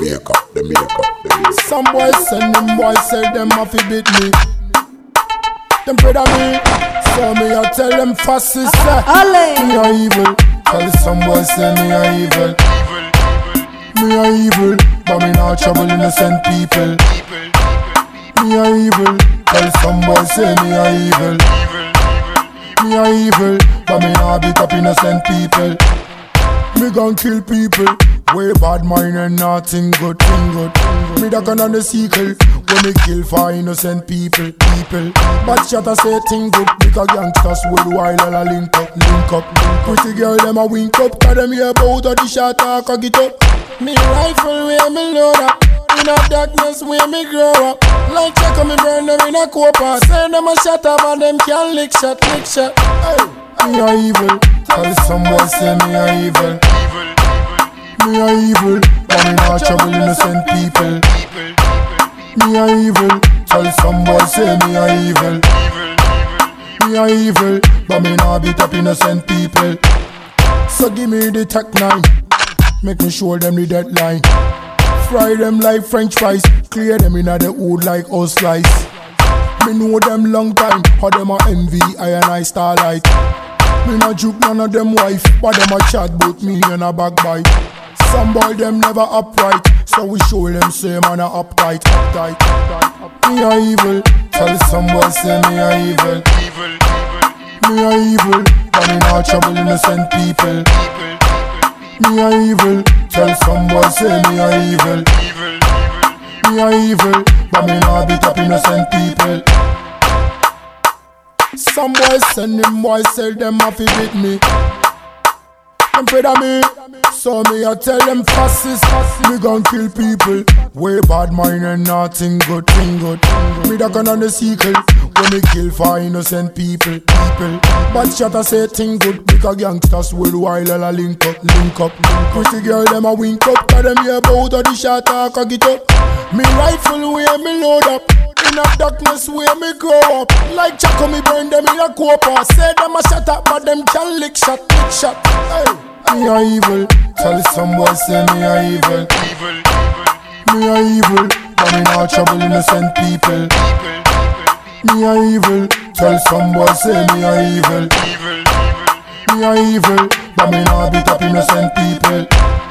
make up, the make up, the make up. Some boys send them boys say them have to beat me. Them afraid of me, so me I tell them fascists say me a evil. Tell some boys say me a evil. Me a evil, but me not trouble innocent people. Me a evil, tell some boys say me a evil. Me a evil, but me not beat up innocent people. Me gon' kill people. Way bad mind and nothing good, thing good. Me da gun on the sequel. When me kill for innocent people, people. But shot I say thing good because gangsters while all a link up, link up. Pretty girl them a wink up, cause them hear about the shot talk a get up. Me rifle where me load up. In a darkness where me grow up Like check on me burn them in a copa Say them a shut up and them can lick shot, lick shot hey. Me a evil Tell some boys say me a evil Me a evil. But me not trouble innocent people. Me a evil. Tell some boys say me a evil. Me a evil. But me not beat up innocent people. So give me the tech nine. Make me show them the deadline. Fry them like french fries. Clear them in the hood like house slice. Me know them long time. How them a envy I and I starlight. Me not juke none of them wife. But them a chat bout me and a backbite Some boy them never upright So we show them say man a uptight Uptight, uptight, uptight. Me a evil Tell some boy say me a evil evil evil Me a evil But me not trouble innocent people me a evil. Tell some boy say me a evil. evil Me a evil, but me not beat up innocent people. Some boys send them boys sell them off beat me. Afraid of me, so me I tell them fascists, me gon' kill people. Way bad mind and nothing good, thing good. Me da gun on the sequel, when me kill for innocent people, people. But shot I say thing good, because gangsters will while a link up, link up. Pretty girl them a wink up, cause them hear about the shot talk a get up. Me rifle where me load up. In a darkness where me grow up Like Chaco me burn them in a copa Say them a shut up but them can lick shot, lick shot hey. Me a evil. Tell some boy say me a evil. Me a evil But me not trouble innocent people. Me a evil Tell some boy say me a evil. Me a evil But me not beat up innocent people